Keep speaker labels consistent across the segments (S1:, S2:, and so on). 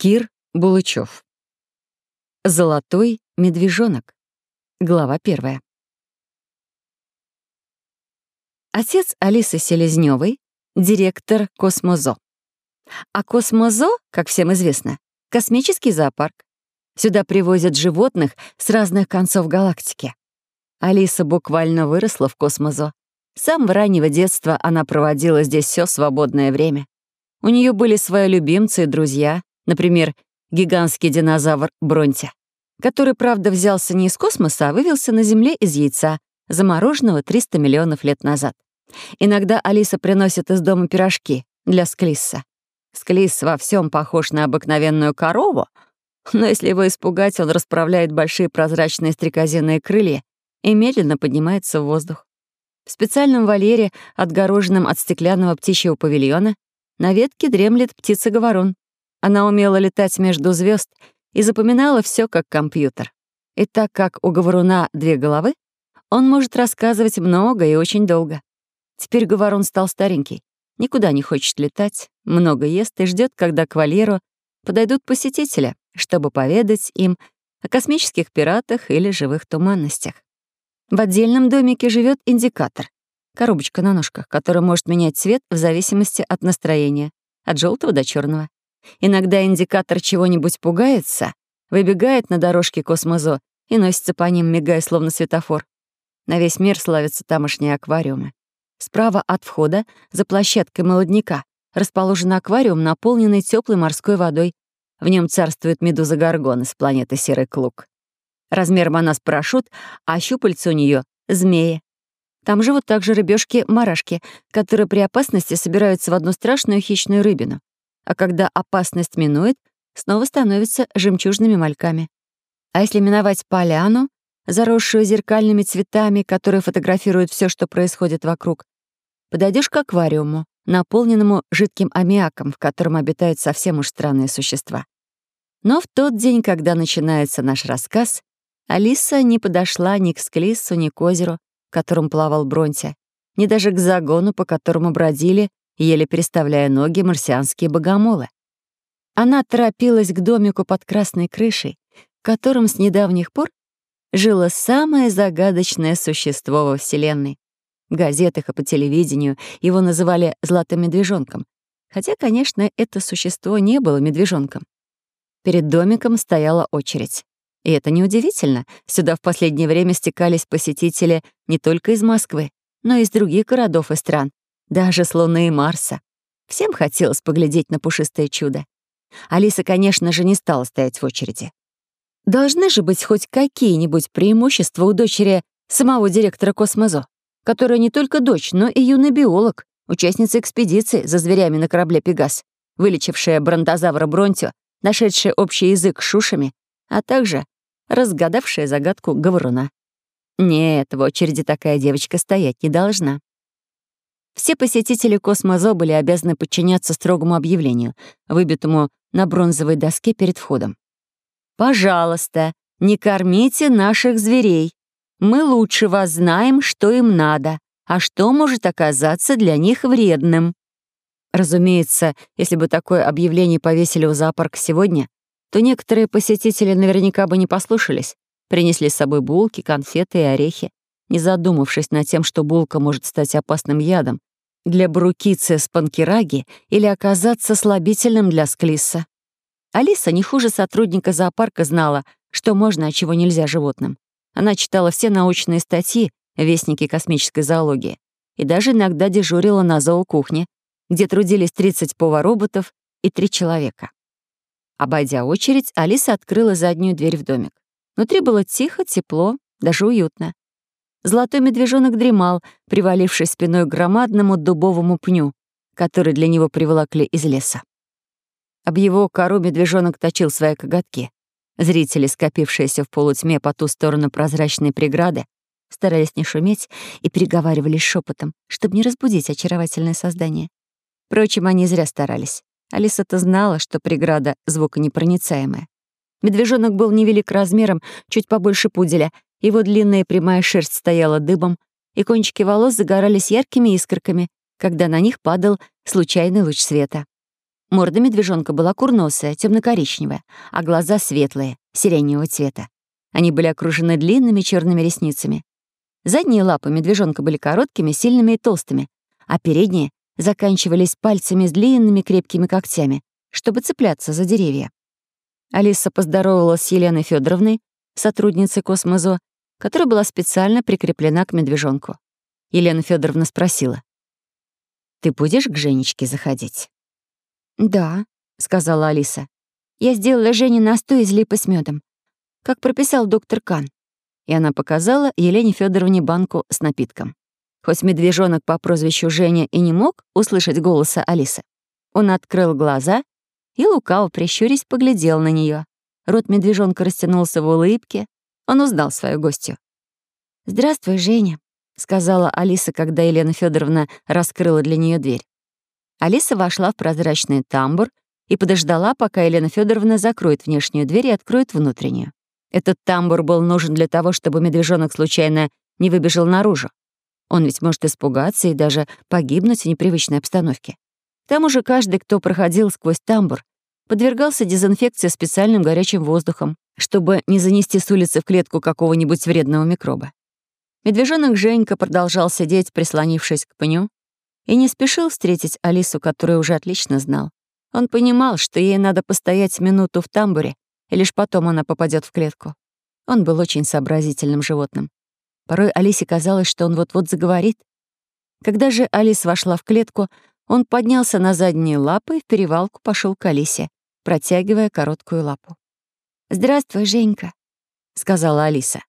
S1: Кир Булычев. Золотой медвежонок. Глава первая. Отец Алисы Селезнёвой — директор Космозо. А Космозо, как всем известно, — космический зоопарк. Сюда привозят животных с разных концов галактики. Алиса буквально выросла в Космозо. С самого раннего детства она проводила здесь все свободное время. У нее были свои любимцы и друзья, Например, гигантский динозавр Бронтя, который, правда, взялся не из космоса, а вывелся на Земле из яйца, замороженного 300 миллионов лет назад. Иногда Алиса приносит из дома пирожки для Склисса. Склисс во всем похож на обыкновенную корову, но если его испугать, он расправляет большие прозрачные стрекозиные крылья и медленно поднимается в воздух. В специальном вольере, отгороженном от стеклянного птичьего павильона, на ветке дремлет птица-говорун. Она умела летать между звезд и запоминала все как компьютер. И так как у говоруна две головы, он может рассказывать много и очень долго. Теперь говорун стал старенький, никуда не хочет летать, много ест и ждет, когда к вольеру подойдут посетители, чтобы поведать им о космических пиратах или живых туманностях. В отдельном домике живет индикатор — коробочка на ножках, которая может менять цвет в зависимости от настроения, от желтого до черного. Иногда индикатор чего-нибудь пугается, выбегает на дорожке космозо и носится по ним, мигая словно светофор. На весь мир славятся тамошние аквариумы. Справа от входа, за площадкой молодняка, расположен аквариум, наполненный теплой морской водой. В нем царствует медуза Гаргон из планеты Серый Клук. Размером она с парашют, а щупальца у нее змеи. Там живут также рыбешки марашки которые при опасности собираются в одну страшную хищную рыбину а когда опасность минует, снова становятся жемчужными мальками. А если миновать поляну, заросшую зеркальными цветами, которые фотографируют все, что происходит вокруг, подойдешь к аквариуму, наполненному жидким аммиаком, в котором обитают совсем уж странные существа. Но в тот день, когда начинается наш рассказ, Алиса не подошла ни к склису, ни к озеру, в котором плавал Бронте, ни даже к загону, по которому бродили еле переставляя ноги марсианские богомолы. Она торопилась к домику под красной крышей, в котором с недавних пор жило самое загадочное существо во Вселенной. В газетах и по телевидению его называли «золотым медвежонком», хотя, конечно, это существо не было медвежонком. Перед домиком стояла очередь. И это неудивительно. Сюда в последнее время стекались посетители не только из Москвы, но и из других городов и стран, даже с Луны и Марса. Всем хотелось поглядеть на пушистое чудо. Алиса, конечно же, не стала стоять в очереди. Должны же быть хоть какие-нибудь преимущества у дочери самого директора Космозо, которая не только дочь, но и юный биолог, участница экспедиции за зверями на корабле «Пегас», вылечившая бронтозавра Бронтио, нашедшая общий язык с шушами, а также разгадавшая загадку Гавруна. Нет, в очереди такая девочка стоять не должна. Все посетители космозо были обязаны подчиняться строгому объявлению, выбитому на бронзовой доске перед входом. «Пожалуйста, не кормите наших зверей. Мы лучше вас знаем, что им надо, а что может оказаться для них вредным». Разумеется, если бы такое объявление повесили у зоопарка сегодня, то некоторые посетители наверняка бы не послушались, принесли с собой булки, конфеты и орехи не задумавшись над тем, что булка может стать опасным ядом для брукицы спанкираги или оказаться слабительным для склисса. Алиса не хуже сотрудника зоопарка знала, что можно, а чего нельзя животным. Она читала все научные статьи «Вестники космической зоологии» и даже иногда дежурила на зоокухне, где трудились 30 повороботов и 3 человека. Обойдя очередь, Алиса открыла заднюю дверь в домик. Внутри было тихо, тепло, даже уютно. Золотой медвежонок дремал, привалившись спиной к громадному дубовому пню, который для него приволокли из леса. Об его кору медвежонок точил свои коготки. Зрители, скопившиеся в полутьме по ту сторону прозрачной преграды, старались не шуметь и переговаривались шепотом, чтобы не разбудить очаровательное создание. Впрочем, они зря старались. Алиса-то знала, что преграда звуконепроницаемая. Медвежонок был невелик размером, чуть побольше пуделя, его длинная прямая шерсть стояла дыбом, и кончики волос загорались яркими искорками, когда на них падал случайный луч света. Морда медвежонка была курносая, темно-коричневая, а глаза светлые, сиреневого цвета. Они были окружены длинными черными ресницами. Задние лапы медвежонка были короткими, сильными и толстыми, а передние заканчивались пальцами с длинными крепкими когтями, чтобы цепляться за деревья. Алиса поздоровалась с Еленой Федоровной, сотрудницей Космозо, которая была специально прикреплена к медвежонку. Елена Федоровна спросила. «Ты будешь к Женечке заходить?»
S2: «Да», — сказала Алиса. «Я сделала Жене настой из липы с медом, как прописал доктор Кан».
S1: И она показала Елене Федоровне банку с напитком. Хоть медвежонок по прозвищу Женя и не мог услышать голоса Алисы, он открыл глаза и лукаво прищурясь поглядел на нее. Рот медвежонка растянулся в улыбке, он узнал свою гостью.
S2: «Здравствуй, Женя», — сказала Алиса, когда Елена Федоровна раскрыла для нее дверь.
S1: Алиса вошла в прозрачный тамбур и подождала, пока Елена Федоровна закроет внешнюю дверь и откроет внутреннюю. Этот тамбур был нужен для того, чтобы медвежонок случайно не выбежал наружу. Он ведь может испугаться и даже погибнуть в непривычной обстановке. К тому же каждый, кто проходил сквозь тамбур, подвергался дезинфекции специальным горячим воздухом, чтобы не занести с улицы в клетку какого-нибудь вредного микроба. Медвежонок Женька продолжал сидеть, прислонившись к пню, и не спешил встретить Алису, которую уже отлично знал. Он понимал, что ей надо постоять минуту в тамбуре, и лишь потом она попадет в клетку. Он был очень сообразительным животным. Порой Алисе казалось, что он вот-вот заговорит. Когда же Алис вошла в клетку, он поднялся на задние лапы и в перевалку пошел к Алисе протягивая короткую лапу.
S2: «Здравствуй, Женька», — сказала Алиса.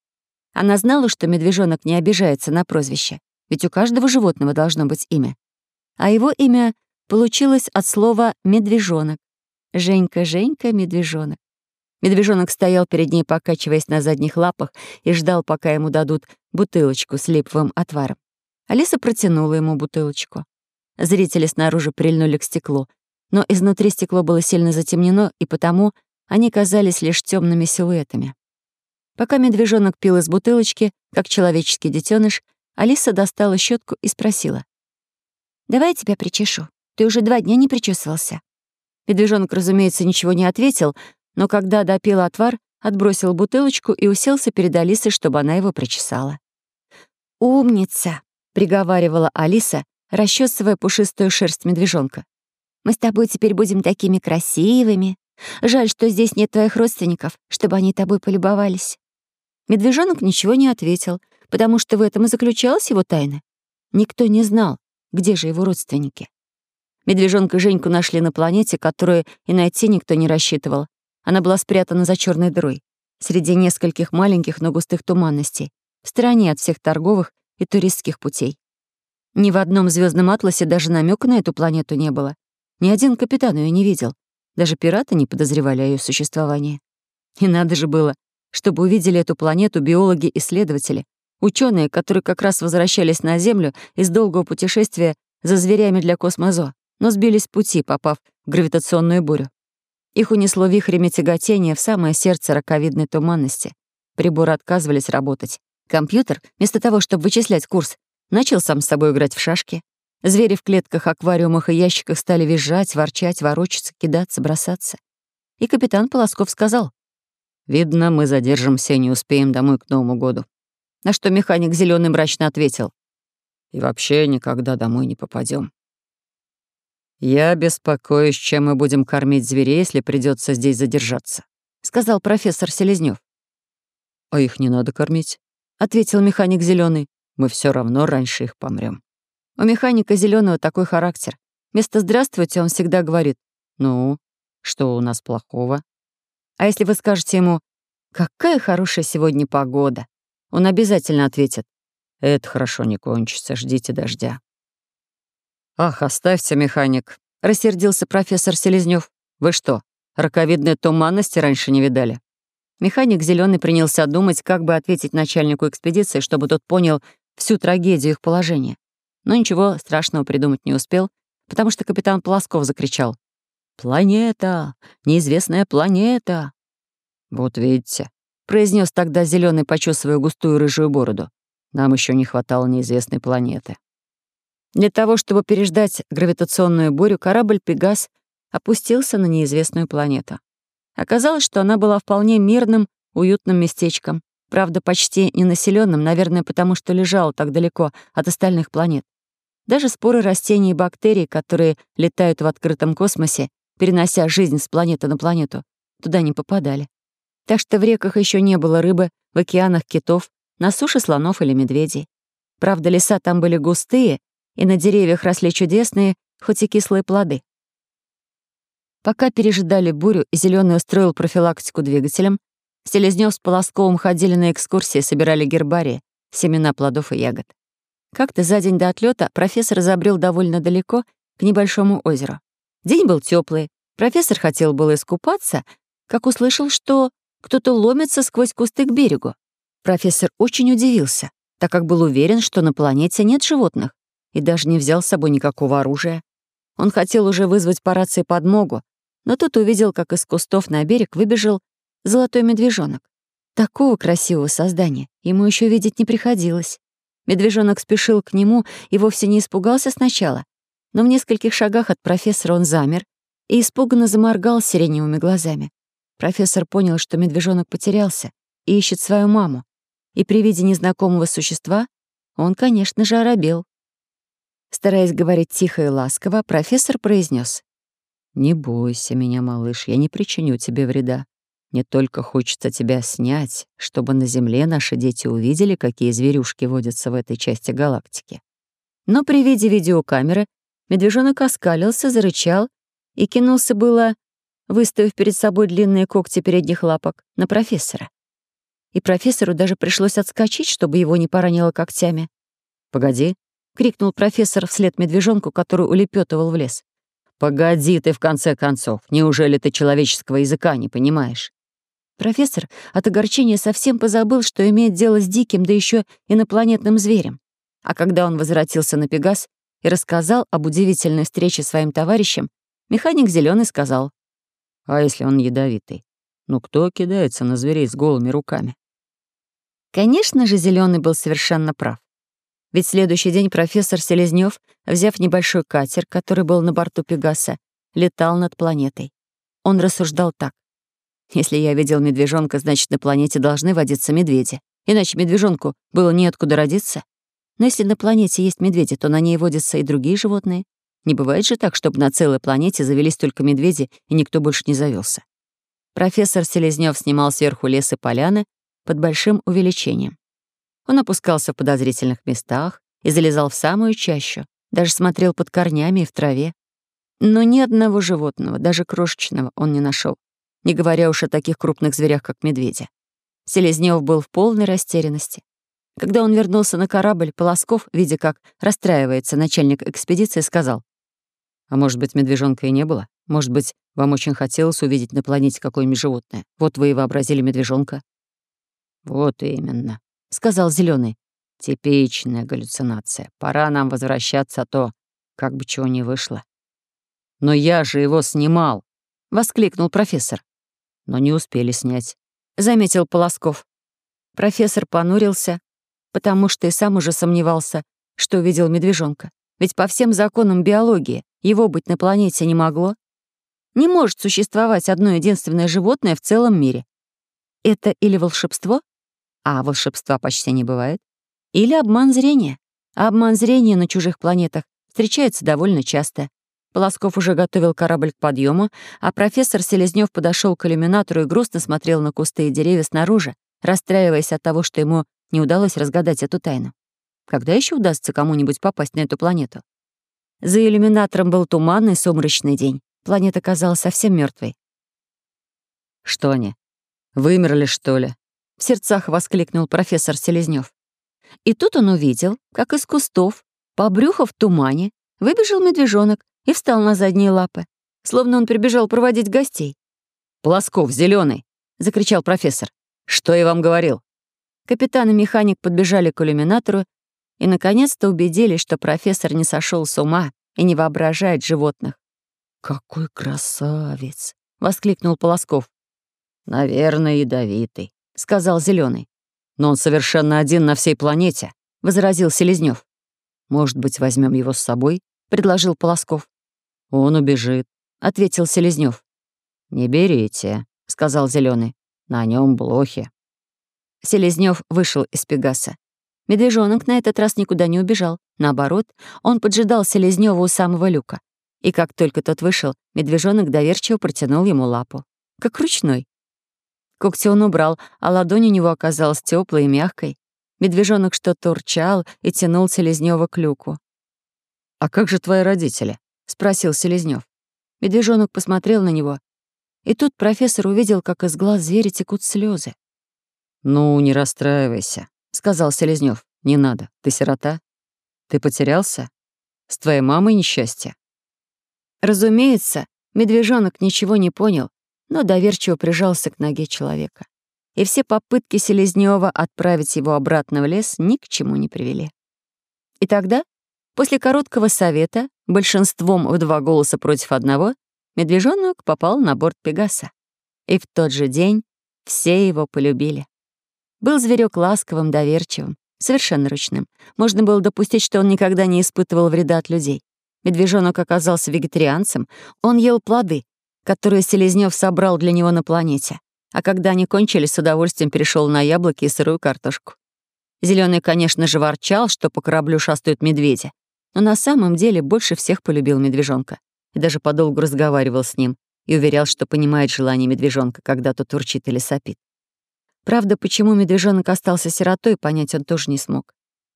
S1: Она знала, что медвежонок не обижается на прозвище, ведь у каждого животного должно быть имя. А его имя получилось от слова «медвежонок». Женька, Женька, медвежонок. Медвежонок стоял перед ней, покачиваясь на задних лапах, и ждал, пока ему дадут бутылочку с липовым отваром. Алиса протянула ему бутылочку. Зрители снаружи прильнули к стеклу, но изнутри стекло было сильно затемнено, и потому они казались лишь темными силуэтами. Пока медвежонок пил из бутылочки, как человеческий детеныш, Алиса достала щетку и спросила.
S2: «Давай я тебя причешу. Ты уже два дня не причесывался».
S1: Медвежонок, разумеется, ничего не ответил, но когда допил отвар, отбросил бутылочку и уселся перед Алисой, чтобы она его причесала.
S2: «Умница!»
S1: — приговаривала Алиса, расчесывая пушистую шерсть медвежонка.
S2: «Мы с тобой теперь будем такими красивыми. Жаль, что здесь нет твоих родственников, чтобы они тобой полюбовались».
S1: Медвежонок ничего не ответил, потому что в этом и заключалась его тайна. Никто не знал, где же его родственники? Медвежонка Женьку нашли на планете, которую и найти никто не рассчитывал. Она была спрятана за черной дырой, среди нескольких маленьких, но густых туманностей, в стороне от всех торговых и туристских путей. Ни один капитан ее не видел. Даже пираты не подозревали о ее существовании. И надо же было, чтобы увидели эту планету биологи-исследователи, ученые, которые как раз возвращались на Землю из долгого путешествия за зверями для космозо, но сбились с пути, попав в гравитационную бурю. Их унесло вихрями тяготения в самое сердце раковидной туманности. Приборы отказывались работать. Компьютер, вместо того, чтобы вычислять курс, начал сам с собой играть в шашки. Звери в клетках аквариумах и ящиках стали визжать, ворчать, ворочаться, кидаться, бросаться. И капитан Полосков сказал, «Видно, мы задержимся и не успеем домой к Новому году». На что механик зеленый мрачно ответил, «И вообще никогда домой не попадем. «Я беспокоюсь, чем мы будем кормить зверей, если придется здесь задержаться», — сказал профессор Селезнёв. «А их не надо кормить», — ответил механик зеленый. «Мы все равно раньше их помрем. У механика зеленого такой характер. Вместо «здравствуйте» он всегда говорит «Ну, что у нас плохого?» А если вы скажете ему «Какая хорошая сегодня погода!» Он обязательно ответит «Это хорошо не кончится, ждите дождя». «Ах, оставьте, механик», — рассердился профессор Селезнёв. «Вы что, раковидные туманности раньше не видали?» Механик зеленый принялся думать, как бы ответить начальнику экспедиции, чтобы тот понял всю трагедию их положения. Но ничего страшного придумать не успел, потому что капитан Плосков закричал. «Планета! Неизвестная планета!» «Вот видите», — произнес тогда зеленый, почесывая густую рыжую бороду. «Нам еще не хватало неизвестной планеты». Для того, чтобы переждать гравитационную бурю, корабль «Пегас» опустился на неизвестную планету. Оказалось, что она была вполне мирным, уютным местечком, правда, почти ненаселенным, наверное, потому что лежала так далеко от остальных планет. Даже споры растений и бактерий, которые летают в открытом космосе, перенося жизнь с планеты на планету, туда не попадали. Так что в реках еще не было рыбы, в океанах китов, на суше слонов или медведей. Правда, леса там были густые, и на деревьях росли чудесные, хоть и кислые плоды. Пока пережидали бурю, зеленый устроил профилактику двигателем, Селезнёв с Полосковым ходили на экскурсии, собирали гербарии, семена плодов и ягод. Как-то за день до отлета профессор забрел довольно далеко к небольшому озеру. День был теплый. Профессор хотел было искупаться, как услышал, что кто-то ломится сквозь кусты к берегу. Профессор очень удивился, так как был уверен, что на планете нет животных, и даже не взял с собой никакого оружия. Он хотел уже вызвать по рации подмогу, но тут увидел, как из кустов на берег выбежал золотой медвежонок. Такого красивого создания ему еще видеть не приходилось. Медвежонок спешил к нему и вовсе не испугался сначала, но в нескольких шагах от профессора он замер и испуганно заморгал сиреневыми глазами. Профессор понял, что медвежонок потерялся и ищет свою маму, и при виде незнакомого существа он, конечно же, оробел. Стараясь говорить тихо и ласково, профессор произнес: «Не бойся меня, малыш, я не причиню тебе вреда. Не только хочется тебя снять, чтобы на Земле наши дети увидели, какие зверюшки водятся в этой части галактики. Но при виде видеокамеры медвежонок оскалился, зарычал и кинулся было, выставив перед собой длинные когти передних лапок, на профессора. И профессору даже пришлось отскочить, чтобы его не поранило когтями. «Погоди», — крикнул профессор вслед медвежонку, который улепетывал в лес. «Погоди ты, в конце концов, неужели ты человеческого языка не понимаешь? Профессор от огорчения совсем позабыл, что имеет дело с диким, да еще инопланетным зверем. А когда он возвратился на Пегас и рассказал об удивительной встрече своим товарищам, механик зеленый сказал, «А если он ядовитый? Ну кто кидается на зверей с голыми руками?» Конечно же, зеленый был совершенно прав. Ведь следующий день профессор Селезнёв, взяв небольшой катер, который был на борту Пегаса, летал над планетой. Он рассуждал так. Если я видел медвежонка, значит, на планете должны водиться медведи. Иначе медвежонку было неоткуда родиться. Но если на планете есть медведи, то на ней водятся и другие животные. Не бывает же так, чтобы на целой планете завелись только медведи, и никто больше не завелся. Профессор Селезнёв снимал сверху лес и поляны не говоря уж о таких крупных зверях, как медведи. Селезнёв был в полной растерянности. Когда он вернулся на корабль, Полосков, видя, как расстраивается начальник экспедиции, сказал, «А может быть, медвежонка и не было? Может быть, вам очень хотелось увидеть на планете какое-нибудь животное? Вот вы и вообразили медвежонка». «Вот именно», — сказал Зеленый. «Типичная галлюцинация. Пора нам возвращаться, а то как бы чего не вышло». «Но я же его снимал!» — воскликнул профессор. но не успели снять», — заметил Полосков. Профессор понурился, потому что и сам уже сомневался, что увидел медвежонка. Ведь по всем законам биологии его быть на планете не могло. Не может существовать одно единственное животное в целом мире. Это или волшебство, а волшебства почти не бывает, или обман зрения. А обман зрения на чужих планетах встречается довольно часто. Полосков уже готовил корабль к подъему, а профессор Селезнев подошел к иллюминатору и грустно смотрел на кусты и деревья снаружи, расстраиваясь от того, что ему не удалось разгадать эту тайну. Когда еще удастся кому-нибудь попасть на эту планету? За иллюминатором был туманный, сумрачный день. Планета казалась совсем мертвой. «Что они? Вымерли, что ли?» — в сердцах воскликнул профессор Селезнев. И тут он увидел, как из кустов, по брюху в тумане, выбежал медвежонок и встал на задние лапы, словно он прибежал проводить гостей. «Плосков, зеленый! закричал профессор. «Что я вам говорил?» Капитан и механик подбежали к иллюминатору и, наконец-то, убедились, что профессор не сошел с ума и не воображает животных. «Какой красавец!» — воскликнул Полосков. «Наверное, ядовитый», — сказал Зеленый. «Но он совершенно один на всей планете», — возразил Селезнёв. «Может быть, возьмем его с собой?» — предложил Полосков. «Он убежит», — ответил Селезнев.
S3: «Не берите», — сказал Зеленый. «На нем блохи».
S1: Селезнев вышел из Пегаса. Медвежонок на этот раз никуда не убежал. Наоборот, он поджидал Селезнёва у самого люка. И как только тот вышел, медвежонок доверчиво протянул ему лапу. Как ручной. Когти он убрал, а ладонь у него оказалась теплой и мягкой. Медвежонок что-то урчал и тянул Селезнёва к люку.
S3: «А как же твои родители?»
S1: — спросил Селезнёв. Медвежонок посмотрел на него, и тут профессор увидел, как из глаз зверя текут слезы.
S3: «Ну, не расстраивайся», — сказал Селезнёв. «Не надо. Ты сирота? Ты потерялся? С твоей мамой несчастье?»
S1: Разумеется, медвежонок ничего не понял, но доверчиво прижался к ноге человека. И все попытки Селезнёва отправить его обратно в лес ни к чему не привели. И тогда После короткого совета, большинством в два голоса против одного, медвежонок попал на борт Пегаса. И в тот же день все его полюбили. Был зверек ласковым, доверчивым, совершенно ручным. Можно было допустить, что он никогда не испытывал вреда от людей. Медвежонок оказался вегетарианцем, он ел плоды, которые Селезнёв собрал для него на планете. А когда они кончились, с удовольствием перешел на яблоки и сырую картошку. Зеленый, конечно же, ворчал, что по кораблю шастают медведи но на самом деле больше всех полюбил медвежонка. И даже подолгу разговаривал с ним и уверял, что понимает желание медвежонка, когда тот урчит или сопит. Правда, почему медвежонок остался сиротой, понять он тоже не смог.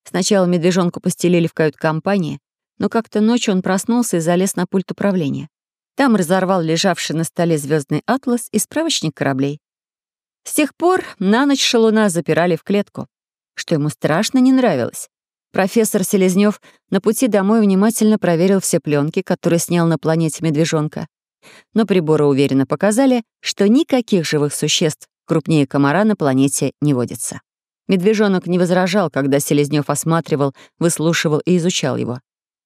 S1: Сначала медвежонку постелили в кают-компании, но как-то ночью он проснулся и залез на пульт управления. Там разорвал лежавший на столе звездный атлас и справочник кораблей. С тех пор на ночь шалуна запирали в клетку, что ему страшно не нравилось, Профессор Селезнёв на пути домой внимательно проверил все пленки, которые снял на планете медвежонка. Но приборы уверенно показали, что никаких живых существ крупнее комара на планете не водится. Медвежонок не возражал, когда Селезнёв осматривал, выслушивал и изучал его.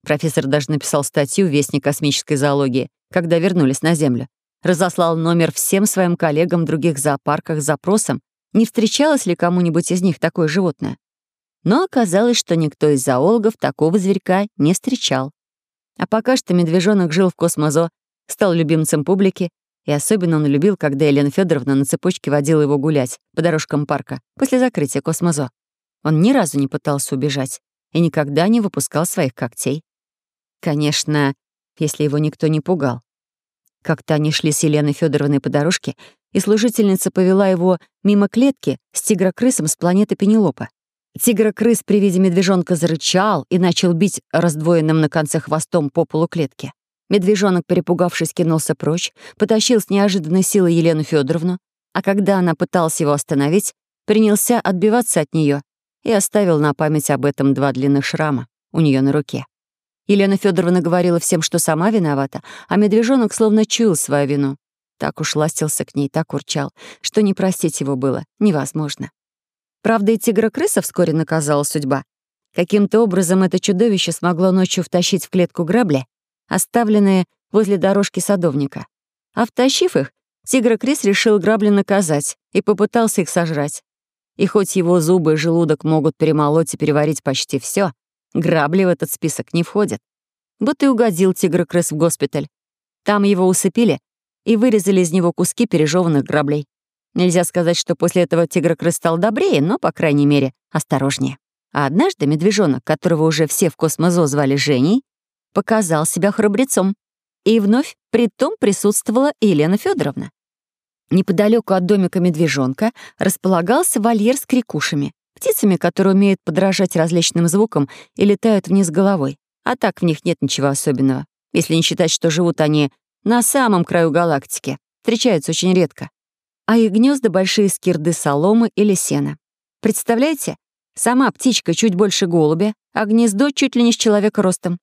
S1: Профессор даже написал статью в Вестник космической зоологии, когда вернулись на Землю. Разослал номер всем своим коллегам в других зоопарках с запросом, не встречалось ли кому-нибудь из них такое животное. но оказалось, что никто из зоологов такого зверька не встречал. А пока что медвежонок жил в космозо, стал любимцем публики, и особенно он любил, когда Елена Федоровна на цепочке водила его гулять по дорожкам парка после закрытия космозо. Он ни разу не пытался убежать и никогда не выпускал своих когтей. Конечно, если его никто не пугал. Как-то они шли с Еленой Федоровной по дорожке, и служительница повела его мимо клетки с тигрокрысом с планеты Пенелопа. Тигрокрыс при виде медвежонка зарычал и начал бить раздвоенным на конце хвостом по полу клетки. Медвежонок, перепугавшись, кинулся прочь, потащил с неожиданной силой Елену Федоровну, а когда она пыталась его остановить, принялся отбиваться от нее и оставил на память об этом два длинных шрама у нее на руке. Елена Федоровна говорила всем, что сама виновата, а медвежонок словно чуял свою вину. Так уж ластился к ней, так урчал, что не простить его было невозможно. Правда, и тигрокрыса вскоре наказала судьба. Каким-то образом это чудовище смогло ночью втащить в клетку грабли, оставленные возле дорожки садовника. А втащив их, тигрокрыс решил грабли наказать и попытался их сожрать. И хоть его зубы и желудок могут перемолоть и переварить почти все, грабли в этот список не входят. Вот и угодил тигрокрыс в госпиталь. Там его усыпили и вырезали из него куски пережеванных граблей. Нельзя сказать, что после этого тигр-крыс стал добрее, но, по крайней мере, осторожнее. А однажды медвежонок, которого уже все в космозо звали Женей, показал себя храбрецом. И вновь при том присутствовала Елена Федоровна. Неподалеку от домика медвежонка располагался вольер с крикушами птицами, которые умеют подражать различным звукам и летают вниз головой. А так в них нет ничего особенного, если не считать, что живут они на а их гнезда — большие скирды соломы или сена. Представляете? Сама птичка чуть больше голубя, а гнездо чуть ли не с человека ростом.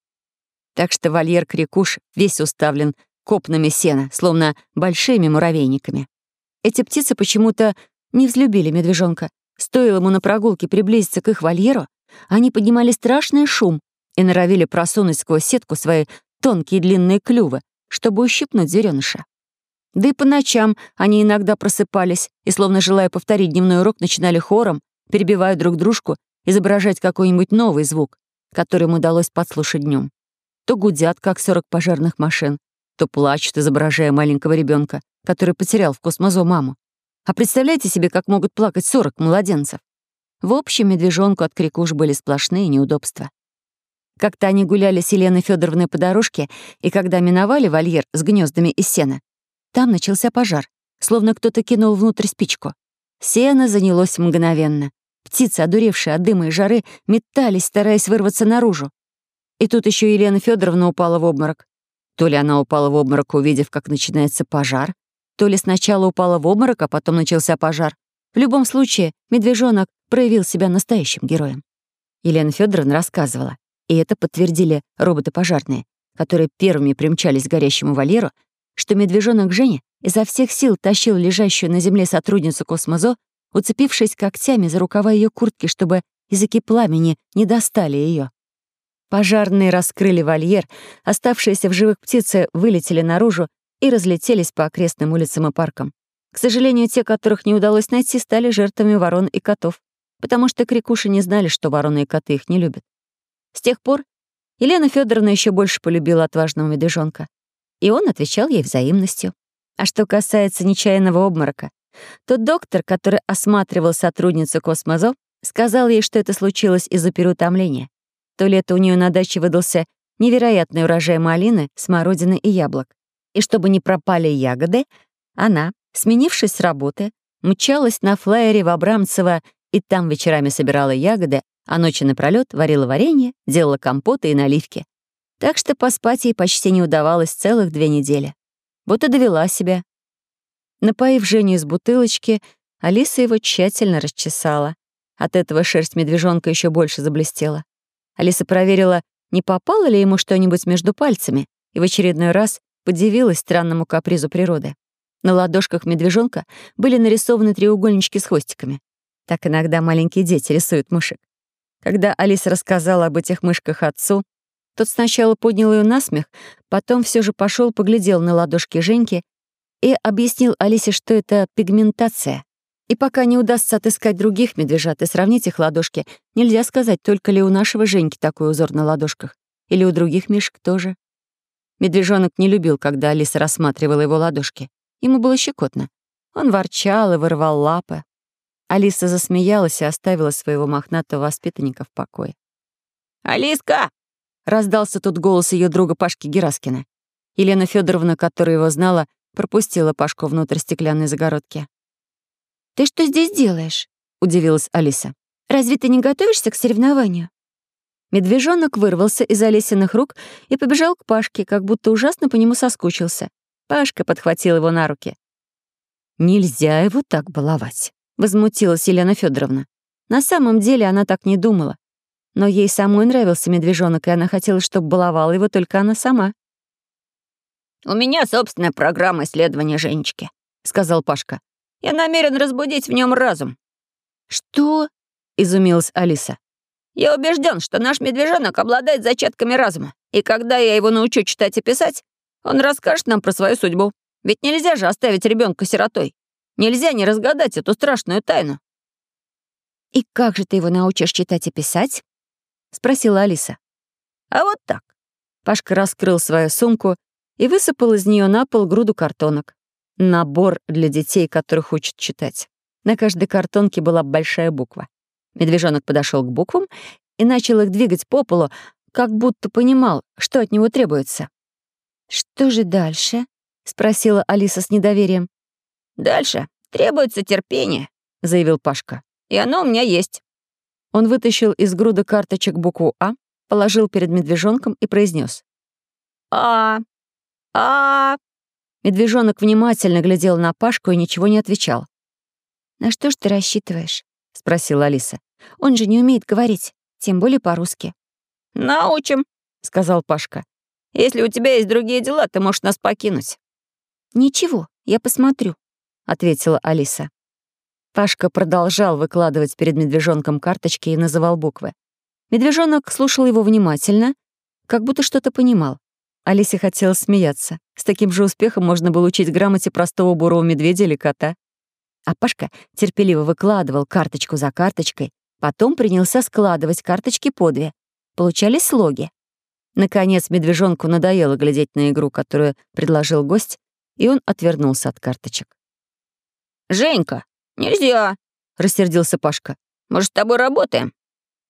S1: Так что вольер крикуш весь уставлен копнами сена, словно большими муравейниками. Эти птицы почему-то не взлюбили медвежонка. Стоило ему на прогулке приблизиться к их вольеру, они поднимали страшный шум и норовили просунуть сквозь сетку свои тонкие длинные клювы, чтобы ущипнуть зверёныша. Да и по ночам они иногда просыпались и, словно желая повторить дневной урок, начинали хором, перебивая друг дружку, изображать какой-нибудь новый звук, который им удалось подслушать днем. То гудят, как сорок пожарных машин, то плачут, изображая маленького ребенка, который потерял в космозо маму. А представляете себе, как могут плакать сорок младенцев? В общем, медвежонку от крикуш были сплошные неудобства. Как-то они гуляли с Еленой Федоровной по дорожке, и когда миновали вольер с гнездами из сена, там начался пожар, словно кто-то кинул внутрь спичку. Сено занялось мгновенно. Птицы, одуревшие от дыма и жары, метались, стараясь вырваться наружу. И тут еще Елена Федоровна упала в обморок. То ли она упала в обморок, увидев, как начинается пожар, то ли сначала упала в обморок, а потом начался пожар. В любом случае, медвежонок проявил себя настоящим героем. Елена Федоровна рассказывала, и это подтвердили роботы-пожарные, которые первыми примчались к горящему вольеру, что медвежонок Женя изо всех сил тащил лежащую на земле сотрудницу космозо, уцепившись когтями за рукава ее куртки, чтобы языки пламени не достали ее. Пожарные раскрыли вольер, оставшиеся в живых птицы вылетели наружу и разлетелись по окрестным улицам и паркам. К сожалению, те, которых не удалось найти, стали жертвами ворон и котов, потому что крикуши не знали, что вороны и коты их не любят. С тех пор Елена Федоровна еще больше полюбила отважного медвежонка и он отвечал ей взаимностью. А что касается нечаянного обморока, то доктор, который осматривал сотрудницу космозо, сказал ей, что это случилось из-за переутомления. То лето у нее на даче выдался невероятный урожай малины, смородины и яблок. И чтобы не пропали ягоды, она, сменившись с работы, мчалась на флайере в Абрамцево и там вечерами собирала ягоды, а ночи напролёт варила варенье, делала компоты и наливки так что поспать ей почти не удавалось целых две недели. Вот и довела себя. Напоив Женю из бутылочки, Алиса его тщательно расчесала. От этого шерсть медвежонка еще больше заблестела. Алиса проверила, не попало ли ему что-нибудь между пальцами, и в очередной раз подивилась странному капризу природы. На ладошках медвежонка были нарисованы треугольнички с хвостиками. Так иногда маленькие дети рисуют мышек. Когда Алиса рассказала об этих мышках отцу, тот сначала поднял ее на смех, потом все же пошел поглядел на ладошки Женьки и объяснил Алисе, что это пигментация. И пока не удастся отыскать других медвежат и сравнить их ладошки, нельзя сказать, только ли у нашего Женьки такой узор на ладошках, или у других мишек тоже. Медвежонок не любил, когда Алиса рассматривала его ладошки. Ему было щекотно. Он ворчал и вырывал лапы. Алиса засмеялась и оставила своего мохнатого воспитанника в покое. «Алиска!» — раздался тут голос ее друга Пашки Гераскина. Елена Федоровна, которая его знала, пропустила Пашку внутрь стеклянной загородки.
S2: «Ты что здесь делаешь?» — удивилась Алиса. «Разве ты не готовишься к соревнованию?»
S1: Медвежонок вырвался из Алисиных рук и побежал к Пашке, как будто ужасно по нему соскучился. Пашка подхватил его на руки. «Нельзя его так баловать», — возмутилась Елена Федоровна. На самом деле она так не думала. но ей самой нравился медвежонок, и она хотела, чтобы баловала его только она сама.
S4: «У меня собственная программа исследования Женечки», — сказал Пашка. «Я намерен разбудить в нем разум».
S2: «Что?» — изумилась Алиса.
S4: «Я убежден, что наш медвежонок обладает зачатками разума, и когда я его научу читать и писать, он расскажет нам про свою судьбу. Ведь нельзя же оставить ребенка сиротой. Нельзя не разгадать эту страшную тайну».
S2: «И как же ты его научишь читать и писать?» — спросила Алиса.
S4: «А вот так».
S1: Пашка раскрыл свою сумку и высыпал из нее на пол груду картонок. Набор для детей, которых учат читать. На каждой картонке была большая буква. Медвежонок подошел к буквам и начал их двигать по полу, как будто понимал, что от него требуется.
S2: «Что же дальше?» — спросила Алиса с недоверием.
S4: «Дальше требуется терпение», — заявил Пашка. «И оно у меня есть».
S1: Он вытащил из груды карточек букву «А», положил перед медвежонком и произнес:
S4: «А! А!»
S1: Медвежонок внимательно глядел на Пашку и ничего не отвечал.
S2: «На что ж ты рассчитываешь?» — спросила Алиса. «Он же не умеет говорить, тем более по-русски».
S4: «Научим», — сказал Пашка. «Если у тебя есть другие дела, ты можешь нас покинуть».
S2: «Ничего, я посмотрю», — ответила Алиса.
S1: Пашка продолжал выкладывать перед медвежонком карточки и называл буквы. Медвежонок слушал его внимательно, как будто что-то понимал. Алисе хотелось смеяться. С таким же успехом можно было учить грамоте простого бурого медведя или кота. А Пашка терпеливо выкладывал карточку за карточкой, потом принялся складывать карточки по две. Получались слоги. Наконец, медвежонку надоело глядеть на игру, которую предложил гость, и он отвернулся от карточек.
S4: «Женька!» «Нельзя!» — рассердился Пашка. Может с тобой работаем!»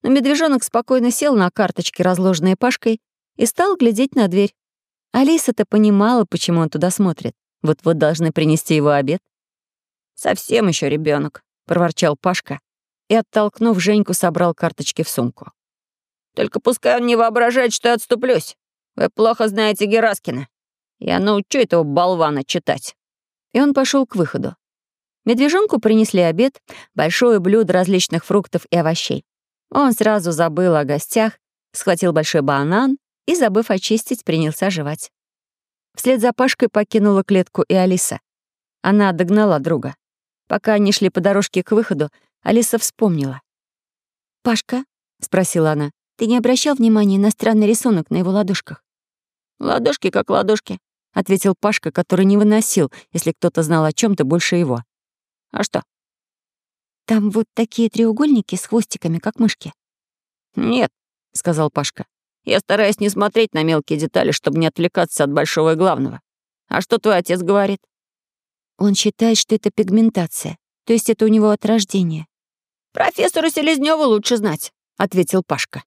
S1: Но медвежонок спокойно сел на карточки, разложенные Пашкой, и стал глядеть на дверь. Алиса-то понимала, почему он туда смотрит. Вот-вот должны принести его обед.
S4: «Совсем еще ребенок,
S1: проворчал Пашка и, оттолкнув Женьку, собрал карточки в сумку.
S4: «Только пускай он не воображает, что я отступлюсь. Вы плохо знаете Гераскина. Я научу этого болвана читать».
S1: И он пошел к выходу. Медвежонку принесли обед, большое блюдо различных фруктов и овощей. Он сразу забыл о гостях, схватил большой банан и, забыв очистить, принялся жевать. Вслед за Пашкой покинула клетку и Алиса. Она догнала друга. Пока они шли по дорожке к выходу, Алиса вспомнила.
S2: «Пашка?» — спросила она. «Ты не обращал внимания на странный рисунок на его ладошках?»
S4: «Ладошки как ладошки», —
S1: ответил Пашка, который не выносил, если кто-то знал о чем то больше его.
S4: А что?
S2: Там вот такие треугольники с хвостиками, как мышки.
S4: Нет, сказал Пашка. Я стараюсь не смотреть на мелкие детали, чтобы не отвлекаться от большого и главного. А что твой отец говорит?
S2: Он считает, что это пигментация, то есть это у него от рождения.
S4: Профессору Селезнёву лучше знать, ответил Пашка.